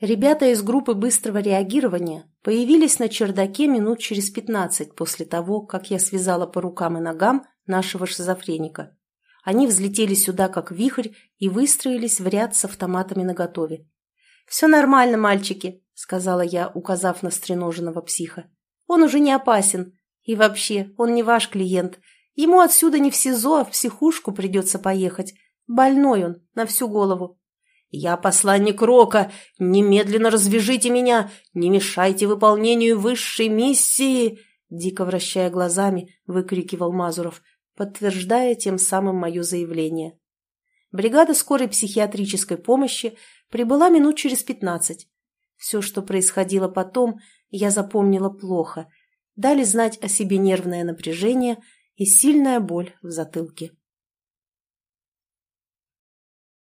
Ребята из группы быстрого реагирования появились на чердаке минут через пятнадцать после того, как я связала по рукам и ногам нашего шизофреника. Они взлетели сюда как вихрь и выстроились в ряд с автоматами наготове. «Все нормально, мальчики», — сказала я, указав на стреноженного психа. «Он уже не опасен. И вообще, он не ваш клиент. Ему отсюда не в СИЗО, а в психушку придется поехать. Больной он, на всю голову». «Я посланник Рока! Немедленно развяжите меня! Не мешайте выполнению высшей миссии!» Дико вращая глазами, выкрикивал Мазуров, подтверждая тем самым мое заявление. Бригада скорой психиатрической помощи прибыла минут через пятнадцать. Все, что происходило потом, я запомнила плохо. Дали знать о себе нервное напряжение и сильная боль в затылке.